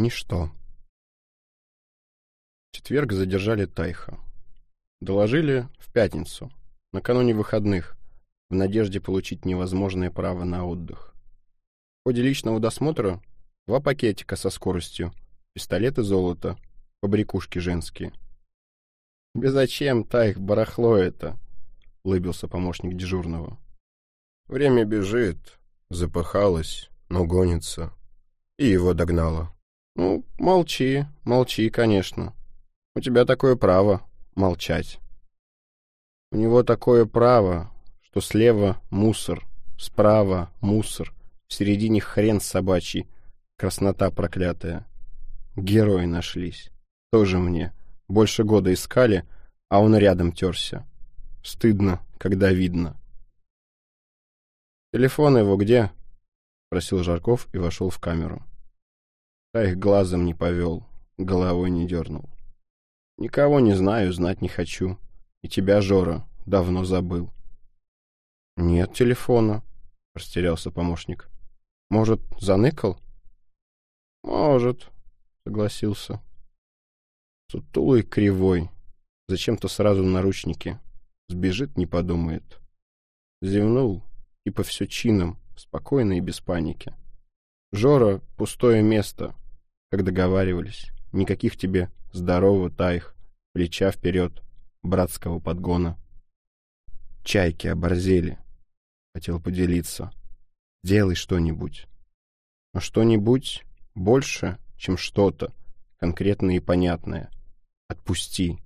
Ничто. В четверг задержали Тайха. Доложили в пятницу, накануне выходных, в надежде получить невозможное право на отдых. В ходе личного досмотра два пакетика со скоростью, пистолет и золото, побрякушки женские. «Тебе зачем, Тайх, барахло это?» — улыбился помощник дежурного. «Время бежит, запыхалась, но гонится, и его догнала». «Ну, молчи, молчи, конечно. У тебя такое право молчать». «У него такое право, что слева мусор, справа мусор, в середине хрен собачий, краснота проклятая. Герои нашлись. Тоже мне. Больше года искали, а он рядом терся. Стыдно, когда видно». «Телефон его где?» — спросил Жарков и вошел в камеру. А их глазом не повел, головой не дернул. Никого не знаю, знать не хочу. И тебя, Жора, давно забыл. Нет телефона, растерялся помощник. Может, заныкал? Может, согласился. Сутулый кривой. Зачем-то сразу наручники. Сбежит, не подумает. Зевнул, типа все чином, спокойно и без паники. Жора — пустое место, как договаривались. Никаких тебе здорового тайх, плеча вперед, братского подгона. Чайки оборзели. Хотел поделиться. Делай что-нибудь. А что-нибудь больше, чем что-то, конкретное и понятное. Отпусти,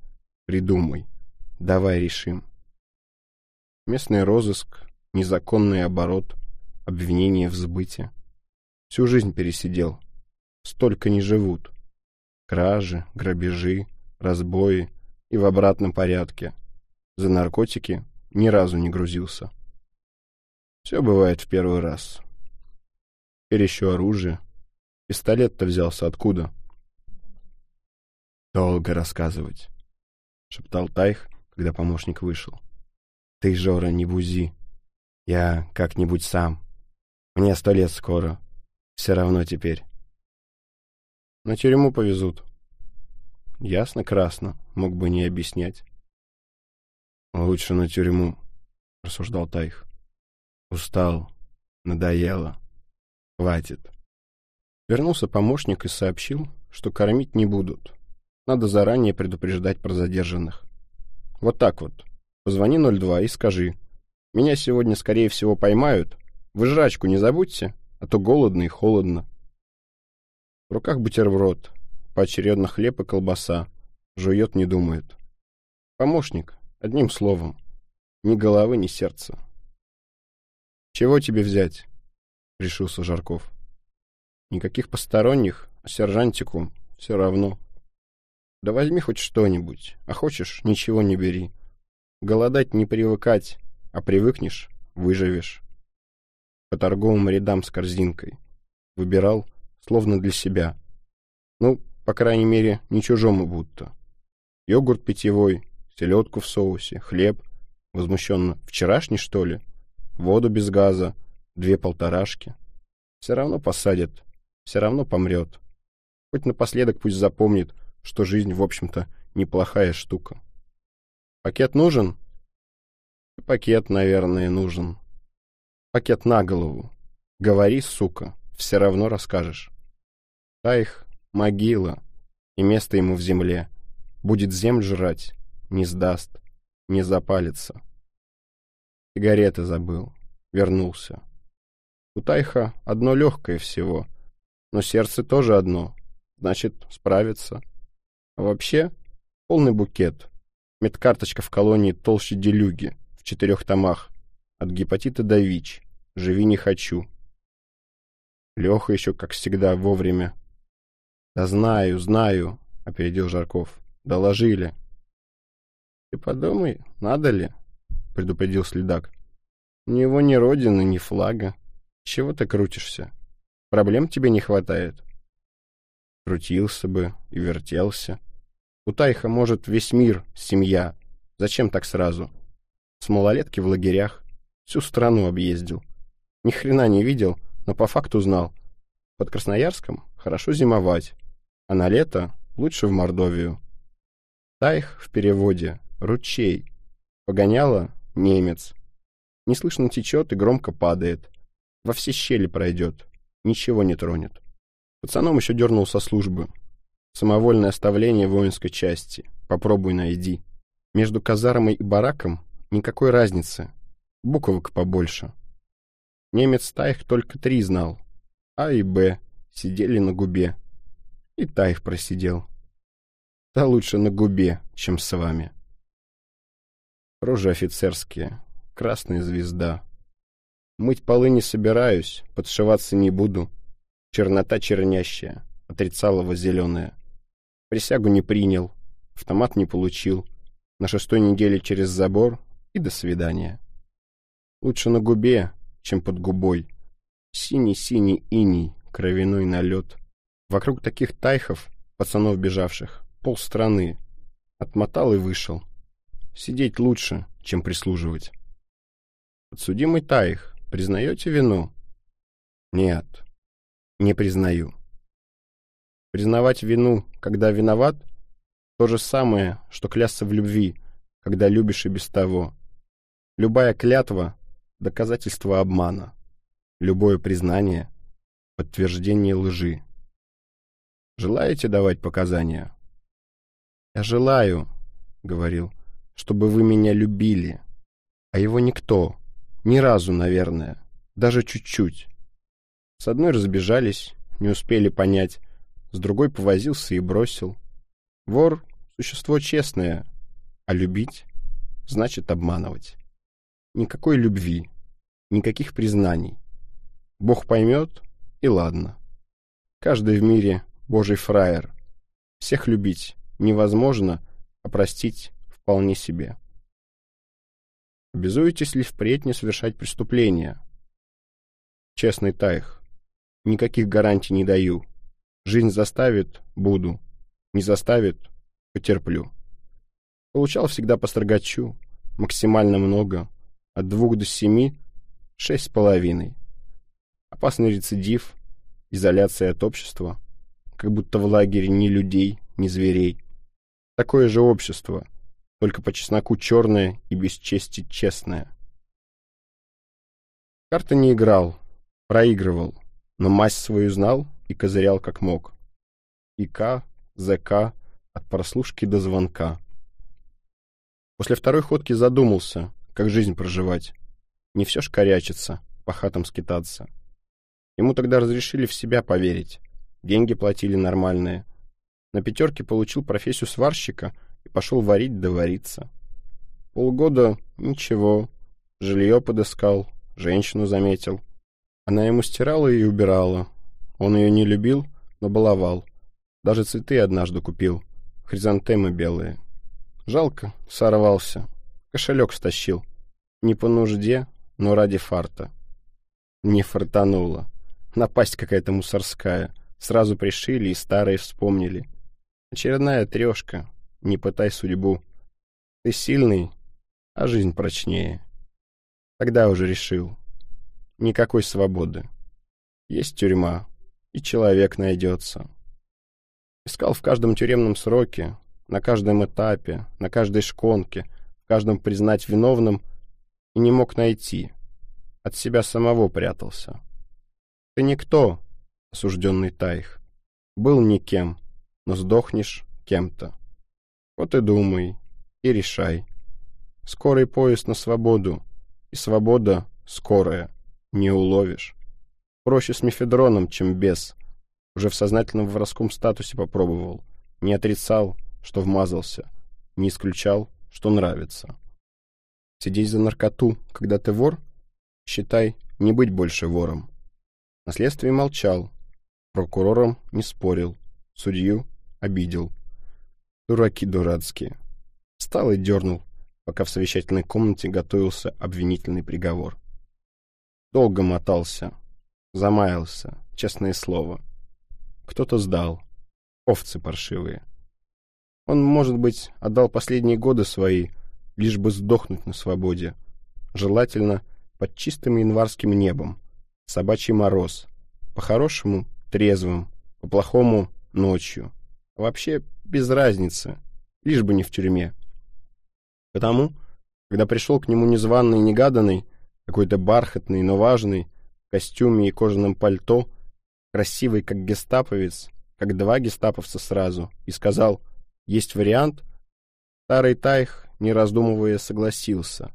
придумай, давай решим. Местный розыск, незаконный оборот, обвинение в сбыте. Всю жизнь пересидел, столько не живут. Кражи, грабежи, разбои и в обратном порядке. За наркотики ни разу не грузился. Все бывает в первый раз. Теперь еще оружие. Пистолет-то взялся откуда? Долго рассказывать, — шептал Тайх, когда помощник вышел. Ты, Жора, не бузи. Я как-нибудь сам. Мне сто лет скоро. Все равно теперь. На тюрьму повезут. Ясно-красно, мог бы не объяснять. Лучше на тюрьму, рассуждал Тайх. Устал, надоело. Хватит. Вернулся помощник и сообщил, что кормить не будут. Надо заранее предупреждать про задержанных. Вот так вот. Позвони 02 и скажи. Меня сегодня, скорее всего, поймают. Вы жрачку не забудьте, а то голодно и холодно. В руках бутерброд, поочередно хлеб и колбаса. Жует, не думает. Помощник, одним словом. Ни головы, ни сердца. «Чего тебе взять?» — решился Жарков. «Никаких посторонних, а сержантику все равно. Да возьми хоть что-нибудь, а хочешь — ничего не бери. Голодать не привыкать, а привыкнешь — выживешь». По торговым рядам с корзинкой. Выбирал словно для себя. Ну, по крайней мере, не чужому будто. Йогурт питьевой, селедку в соусе, хлеб. Возмущенно. Вчерашний, что ли? Воду без газа, две полторашки. Все равно посадят, все равно помрет. Хоть напоследок пусть запомнит, что жизнь, в общем-то, неплохая штука. Пакет нужен? Пакет, наверное, нужен. Пакет на голову. Говори, сука, все равно расскажешь. Тайх — могила, и место ему в земле. Будет землю жрать, не сдаст, не запалится. Сигареты забыл, вернулся. У Тайха одно легкое всего, но сердце тоже одно, значит, справится. А вообще, полный букет. Медкарточка в колонии толще делюги, в четырех томах. От гепатита до ВИЧ. Живи не хочу. Леха еще, как всегда, вовремя «Да знаю, знаю», — опередил Жарков. «Доложили». «Ты подумай, надо ли?» — предупредил следак. «У него ни родины, ни флага. Чего ты крутишься? Проблем тебе не хватает?» Крутился бы и вертелся. У Тайха, может, весь мир, семья. Зачем так сразу? С малолетки в лагерях. Всю страну объездил. Ни хрена не видел, но по факту знал. Под Красноярском хорошо зимовать а на лето лучше в Мордовию. Тайх в переводе «ручей», погоняло «немец». Не слышно течет и громко падает. Во все щели пройдет, ничего не тронет. Пацаном еще дернул со службы. Самовольное оставление воинской части. Попробуй найди. Между казармой и бараком никакой разницы. Буквок побольше. Немец Тайх только три знал. А и Б сидели на губе. И Тайх просидел. Да лучше на губе, чем с вами. Рожи офицерские, красная звезда. Мыть полы не собираюсь, подшиваться не буду. Чернота чернящая, отрицалово зеленая. Присягу не принял, автомат не получил. На шестой неделе через забор и до свидания. Лучше на губе, чем под губой. Синий-синий иней, кровяной налет. Вокруг таких тайхов, пацанов бежавших, полстраны. Отмотал и вышел. Сидеть лучше, чем прислуживать. Подсудимый Таих, признаете вину? Нет, не признаю. Признавать вину, когда виноват, то же самое, что клясться в любви, когда любишь и без того. Любая клятва доказательство обмана. Любое признание — подтверждение лжи. Желаете давать показания? «Я желаю», — говорил, — «чтобы вы меня любили». А его никто, ни разу, наверное, даже чуть-чуть. С одной разбежались, не успели понять, с другой повозился и бросил. Вор — существо честное, а любить — значит обманывать. Никакой любви, никаких признаний. Бог поймет, и ладно. Каждый в мире божий фраер. Всех любить невозможно, а простить вполне себе. Обязуетесь ли впредь не совершать преступления? Честный Тайх. Никаких гарантий не даю. Жизнь заставит — буду. Не заставит — потерплю. Получал всегда по строгачу. Максимально много. От двух до семи Шесть с половиной. Опасный рецидив, изоляция от общества, как будто в лагере ни людей, ни зверей. Такое же общество, только по чесноку черное и без чести честное. Карты не играл, проигрывал, но масть свою знал и козырял как мог. ИК, ЗК, от прослушки до звонка. После второй ходки задумался, как жизнь проживать. Не все ж корячиться, по хатам скитаться. Ему тогда разрешили в себя поверить. Деньги платили нормальные. На пятерке получил профессию сварщика и пошел варить да вариться. Полгода — ничего. Жилье подыскал, женщину заметил. Она ему стирала и убирала. Он ее не любил, но баловал. Даже цветы однажды купил. Хризантемы белые. Жалко, сорвался. Кошелек стащил. Не по нужде, но ради фарта. Не фартануло. Напасть какая-то мусорская. Сразу пришили и старые вспомнили. Очередная трешка. Не пытай судьбу. Ты сильный, а жизнь прочнее. Тогда уже решил. Никакой свободы. Есть тюрьма, и человек найдется. Искал в каждом тюремном сроке, на каждом этапе, на каждой шконке, в каждом признать виновным — и не мог найти. От себя самого прятался. Ты никто, осужденный Тайх. Был никем, но сдохнешь кем-то. Вот и думай, и решай. Скорый поезд на свободу, и свобода скорая, не уловишь. Проще с мефедроном, чем без. Уже в сознательном воровском статусе попробовал. Не отрицал, что вмазался. Не исключал, что нравится. Сидеть за наркоту, когда ты вор? Считай, не быть больше вором. На следствии молчал. Прокурором не спорил. Судью обидел. Дураки дурацкие. Встал и дернул, пока в совещательной комнате готовился обвинительный приговор. Долго мотался. Замаялся, честное слово. Кто-то сдал. Овцы паршивые. Он, может быть, отдал последние годы свои лишь бы сдохнуть на свободе. Желательно под чистым январским небом. Собачий мороз. По-хорошему — трезвым, по-плохому — ночью. Вообще без разницы, лишь бы не в тюрьме. Потому, когда пришел к нему незваный негаданный, какой-то бархатный, но важный, в костюме и кожаном пальто, красивый как гестаповец, как два гестаповца сразу, и сказал «Есть вариант?» Старый Тайх, не раздумывая, согласился.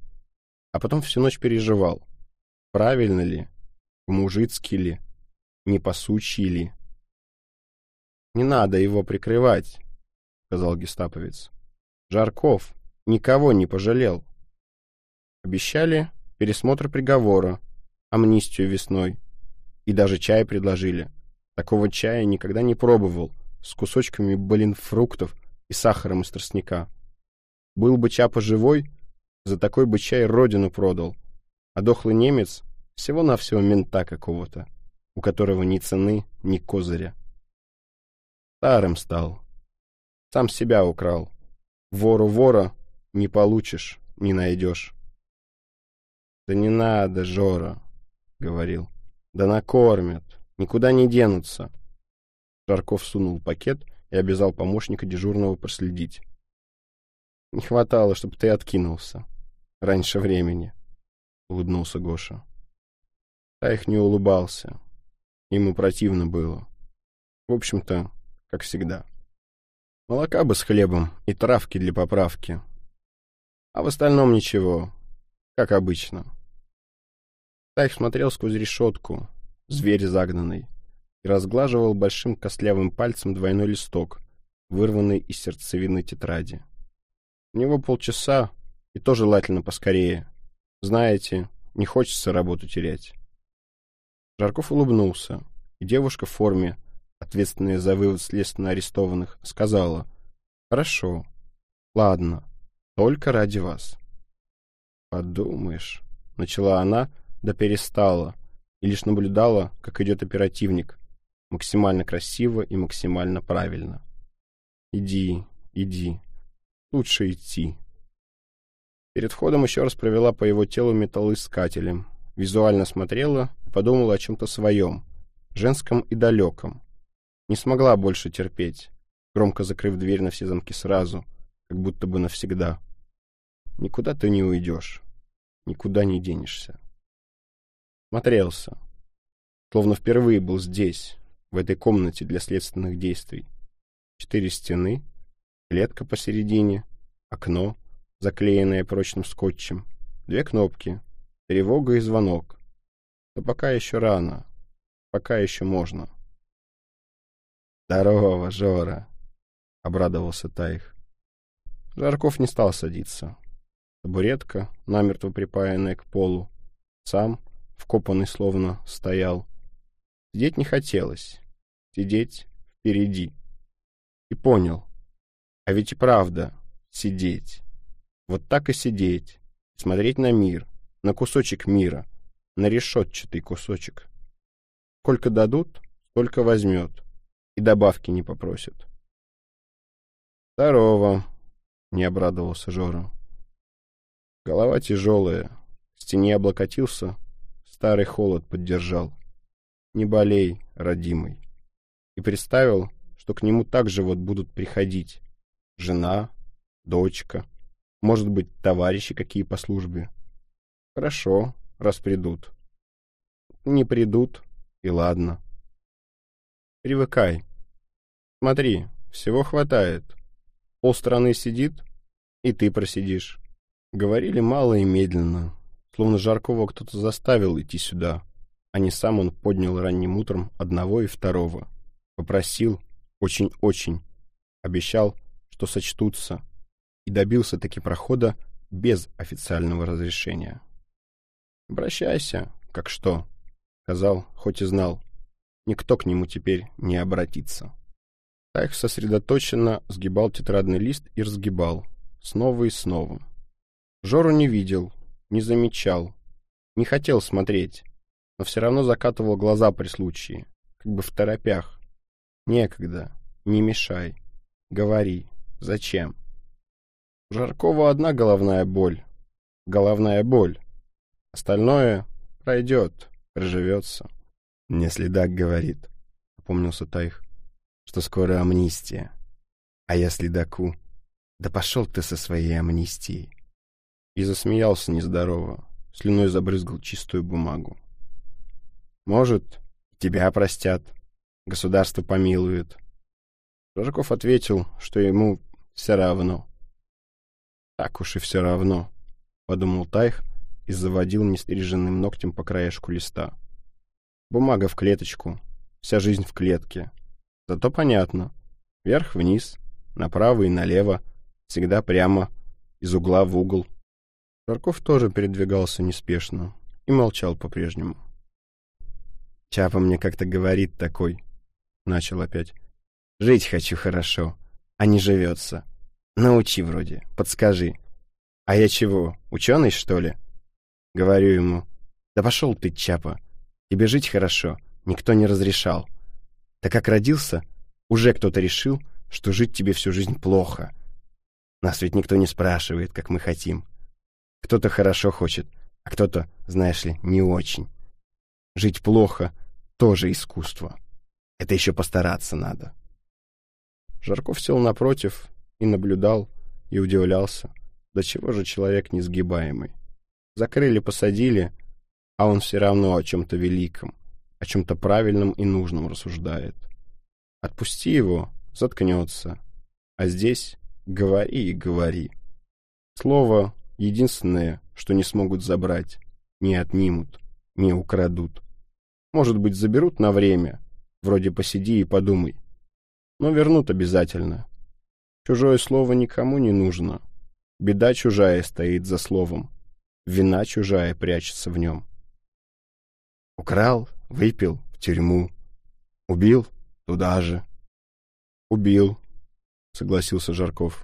А потом всю ночь переживал. Правильно ли? По-мужицки ли? Не по-сучьи ли? «Не надо его прикрывать», — сказал гестаповец. «Жарков никого не пожалел». Обещали пересмотр приговора, амнистию весной. И даже чай предложили. Такого чая никогда не пробовал, с кусочками, блин, фруктов и сахаром из тростника. Был бы Чапа живой, за такой бы чай родину продал. А дохлый немец всего-навсего мента какого-то, у которого ни цены, ни козыря. Старым стал. Сам себя украл. Вору вора не получишь, не найдешь. «Да не надо, Жора», — говорил. «Да накормят, никуда не денутся». Жарков сунул пакет и обязал помощника дежурного проследить. «Не хватало, чтобы ты откинулся. Раньше времени», — улыбнулся Гоша. Их не улыбался. Ему противно было. В общем-то, как всегда. Молока бы с хлебом и травки для поправки. А в остальном ничего, как обычно. Тайх смотрел сквозь решетку, зверь загнанный, и разглаживал большим костлявым пальцем двойной листок, вырванный из сердцевины тетради. У него полчаса, и то желательно поскорее. Знаете, не хочется работу терять. Жарков улыбнулся, и девушка в форме, ответственная за вывод следственно арестованных, сказала «Хорошо, ладно, только ради вас». «Подумаешь», — начала она, да перестала, и лишь наблюдала, как идет оперативник, максимально красиво и максимально правильно. «Иди, иди, лучше идти». Перед входом еще раз провела по его телу металлоискателем, визуально смотрела подумала о чем-то своем, женском и далеком, не смогла больше терпеть, громко закрыв дверь на все замки сразу, как будто бы навсегда. Никуда ты не уйдешь, никуда не денешься. Смотрелся. Словно впервые был здесь, в этой комнате для следственных действий. Четыре стены, клетка посередине, окно, заклеенное прочным скотчем, две кнопки, тревога и звонок. Но пока еще рано, пока еще можно. «Здорово, Жора!» — обрадовался Таих. Жарков не стал садиться. Табуретка, намертво припаянная к полу. Сам, вкопанный словно, стоял. Сидеть не хотелось. Сидеть впереди. И понял. А ведь и правда, сидеть. Вот так и сидеть. Смотреть на мир, на кусочек мира, на решетчатый кусочек. Сколько дадут, столько возьмет и добавки не попросят. «Здорово», — не обрадовался Жора. Голова тяжелая, к стене облокотился, старый холод поддержал. «Не болей, родимый». И представил, что к нему также вот будут приходить жена, дочка, может быть, товарищи какие по службе. Хорошо, раз придут. Не придут, и ладно. Привыкай. Смотри, всего хватает. Полстраны сидит, и ты просидишь. Говорили мало и медленно, словно Жаркова кто-то заставил идти сюда, а не сам он поднял ранним утром одного и второго. Попросил, очень-очень, обещал, что сочтутся, и добился таки прохода без официального разрешения. «Обращайся, как что», — сказал, хоть и знал. Никто к нему теперь не обратится. Тайх сосредоточенно сгибал тетрадный лист и разгибал, снова и снова. Жору не видел, не замечал, не хотел смотреть, но все равно закатывал глаза при случае, как бы в торопях. Некогда, не мешай, говори, зачем. У Жаркова одна головная боль, головная боль. Остальное пройдет, проживется. «Не следак, — говорит, — опомнился Тайх. что скоро амнистия. А я следаку, да пошел ты со своей амнистией. И засмеялся нездорово, слюной забрызгал чистую бумагу. Может, тебя простят, государство помилует. Рожаков ответил, что ему все равно. Так уж и все равно, подумал Тайх и заводил нестриженным ногтем по краешку листа. Бумага в клеточку, вся жизнь в клетке. Зато понятно. Вверх-вниз, направо и налево, всегда прямо, из угла в угол. Жарков тоже передвигался неспешно и молчал по-прежнему. «Чапа мне как-то говорит такой», — начал опять. «Жить хочу хорошо, а не живется. Научи вроде, подскажи. А я чего, ученый, что ли?» Говорю ему, «Да пошел ты, Чапа, тебе жить хорошо, никто не разрешал. Так как родился, уже кто-то решил, что жить тебе всю жизнь плохо. Нас ведь никто не спрашивает, как мы хотим. Кто-то хорошо хочет, а кто-то, знаешь ли, не очень. Жить плохо — тоже искусство. Это еще постараться надо. Жарков сел напротив и наблюдал, и удивлялся, до чего же человек несгибаемый. Закрыли, посадили, а он все равно о чем-то великом, о чем-то правильном и нужном рассуждает. Отпусти его, заткнется. А здесь говори и говори. Слово единственное, что не смогут забрать, не отнимут, не украдут. Может быть, заберут на время, вроде посиди и подумай. Но вернут обязательно. Чужое слово никому не нужно. Беда чужая стоит за словом. Вина чужая прячется в нем. Украл, выпил, в тюрьму. Убил, туда же. Убил, согласился Жарков.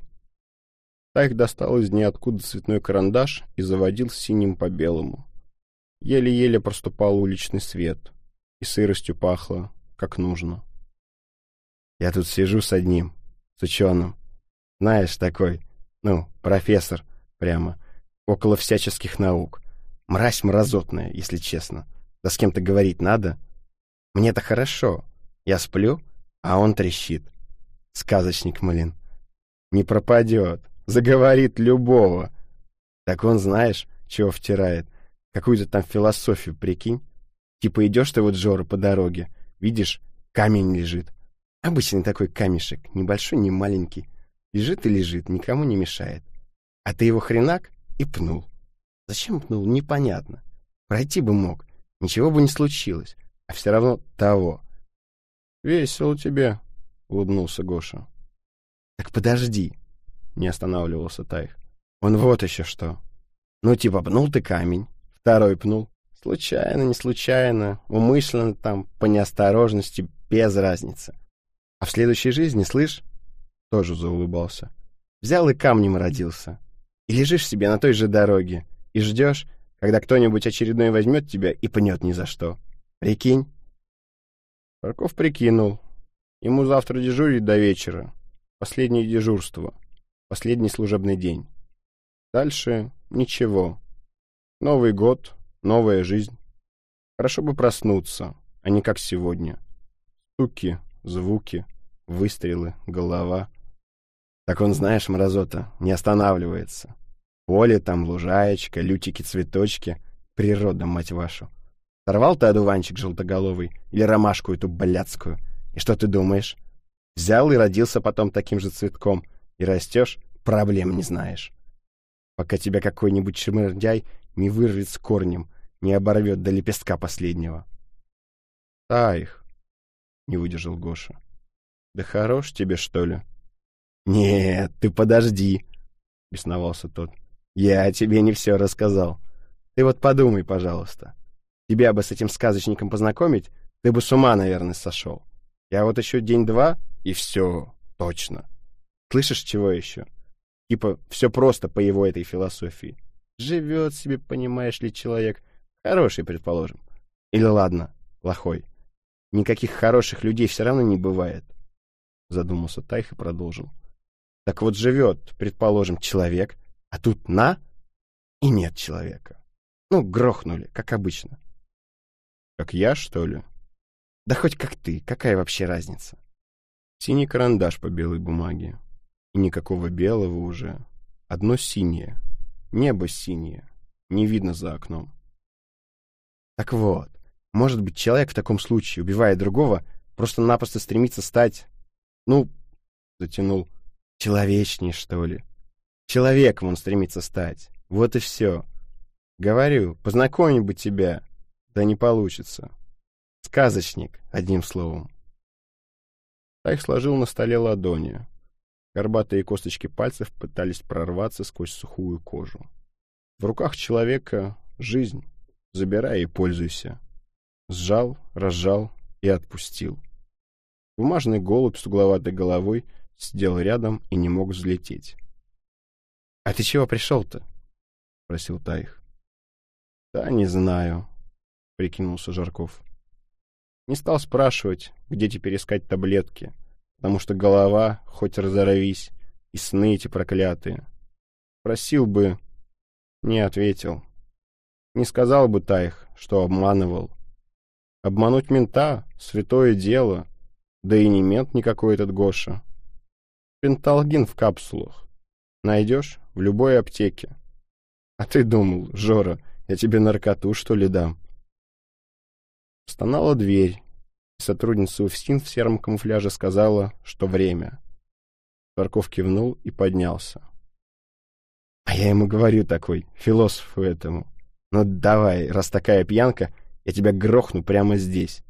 Тайх достал из ниоткуда цветной карандаш и заводил синим по белому. Еле-еле проступал уличный свет, и сыростью пахло, как нужно. Я тут сижу с одним, с ученым. Знаешь, такой, ну, профессор, прямо, около всяческих наук. Мразь мразотная, если честно. Да с кем-то говорить надо. Мне-то хорошо. Я сплю, а он трещит. Сказочник, Малин. Не пропадет. Заговорит любого. Так он, знаешь, чего втирает? Какую-то там философию, прикинь. Типа идешь ты вот, Жора, по дороге, видишь, камень лежит. Обычный такой камешек, ни большой, ни маленький. Лежит и лежит, никому не мешает. А ты его хренак и пнул. Зачем пнул, непонятно. Пройти бы мог, ничего бы не случилось, а все равно того. «Весело тебе», — улыбнулся Гоша. «Так подожди», — не останавливался Тайх. «Он вот еще что. Ну, типа, пнул ты камень, второй пнул. Случайно, не случайно, умышленно там, по неосторожности, без разницы. А в следующей жизни, слышь, тоже заулыбался. Взял и камнем родился. И лежишь себе на той же дороге, и ждешь, когда кто-нибудь очередной возьмет тебя и пнет ни за что. Прикинь. Парков прикинул. Ему завтра дежурить до вечера. Последнее дежурство. Последний служебный день. Дальше ничего. Новый год, новая жизнь. Хорошо бы проснуться, а не как сегодня. Стуки, звуки, выстрелы, голова. Так он, знаешь, мразота, не останавливается. Поле там, лужаечка, лютики-цветочки. Природа, мать вашу. Сорвал ты одуванчик желтоголовый или ромашку эту блядскую. И что ты думаешь? Взял и родился потом таким же цветком. И растешь, проблем не знаешь. Пока тебя какой-нибудь шмырдяй не вырвет с корнем, не оборвет до лепестка последнего. — Таих, — не выдержал Гоша. — Да хорош тебе, что ли? — Нет, ты подожди, — бесновался тот. — Я тебе не все рассказал. Ты вот подумай, пожалуйста. Тебя бы с этим сказочником познакомить, ты бы с ума, наверное, сошел. Я вот еще день-два, и все, точно. Слышишь, чего еще? Типа, все просто по его этой философии. Живет себе, понимаешь ли, человек. Хороший, предположим. Или ладно, плохой. Никаких хороших людей все равно не бывает. Задумался Тайх и продолжил. Так вот живет, предположим, человек, а тут на и нет человека. Ну, грохнули, как обычно. Как я, что ли? Да хоть как ты, какая вообще разница? Синий карандаш по белой бумаге. И никакого белого уже. Одно синее. Небо синее. Не видно за окном. Так вот, может быть, человек в таком случае, убивая другого, просто-напросто стремится стать, ну, затянул, человечней, что ли. Человеком он стремится стать. Вот и все. Говорю, познакомить бы тебя, да не получится. Сказочник, одним словом. Тайх сложил на столе ладони. Горбатые косточки пальцев пытались прорваться сквозь сухую кожу. В руках человека жизнь. Забирай и пользуйся. Сжал, разжал и отпустил. Бумажный голубь с угловатой головой сидел рядом и не мог взлететь. — А ты чего пришел-то? — спросил Таих. — Да не знаю, — прикинулся Жарков. Не стал спрашивать, где теперь искать таблетки, потому что голова, хоть разорвись, и сны эти проклятые. Просил бы, не ответил. Не сказал бы Таих, что обманывал. Обмануть мента — святое дело, да и не мент никакой этот Гоша. Пенталгин в капсулах. Найдешь в любой аптеке. А ты думал, Жора, я тебе наркоту, что ли, дам? Стонала дверь. Сотрудница УФСИН в сером камуфляже сказала, что время. Парков кивнул и поднялся. А я ему говорю такой, философу этому. Ну давай, раз такая пьянка, я тебя грохну прямо здесь.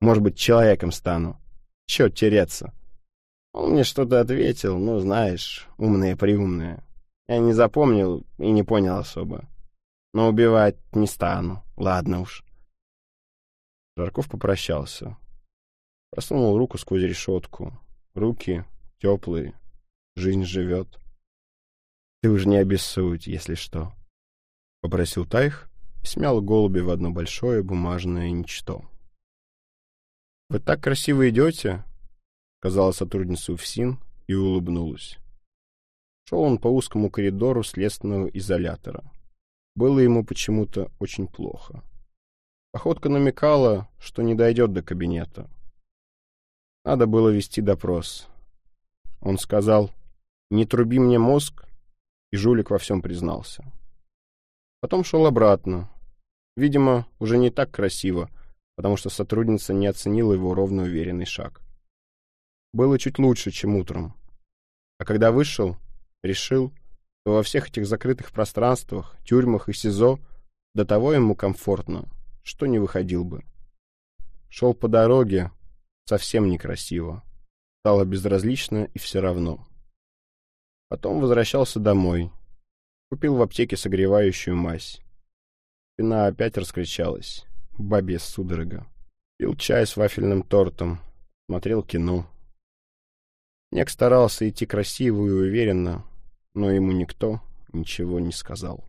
Может быть, человеком стану. Чё тереться? Он мне что-то ответил, ну, знаешь, умное-приумное. Я не запомнил и не понял особо. Но убивать не стану, ладно уж. Жарков попрощался. Просунул руку сквозь решетку. Руки теплые. Жизнь живет. Ты уж не обессудь, если что. Попросил Тайх и смял голуби в одно большое бумажное ничто. «Вы так красиво идете», — сказала сотрудница УФСИН и улыбнулась. Шел он по узкому коридору следственного изолятора. Было ему почему-то очень плохо. Походка намекала, что не дойдет до кабинета. Надо было вести допрос. Он сказал, «Не труби мне мозг», и жулик во всем признался. Потом шел обратно. Видимо, уже не так красиво, потому что сотрудница не оценила его ровно уверенный шаг. Было чуть лучше, чем утром. А когда вышел, решил, что во всех этих закрытых пространствах, тюрьмах и СИЗО до того ему комфортно, что не выходил бы. Шел по дороге, совсем некрасиво. Стало безразлично и все равно. Потом возвращался домой. Купил в аптеке согревающую мазь. Спина опять раскричалась. Бабья судорога. Пил чай с вафельным тортом. Смотрел кино. Нек старался идти красиво и уверенно, но ему никто ничего не сказал.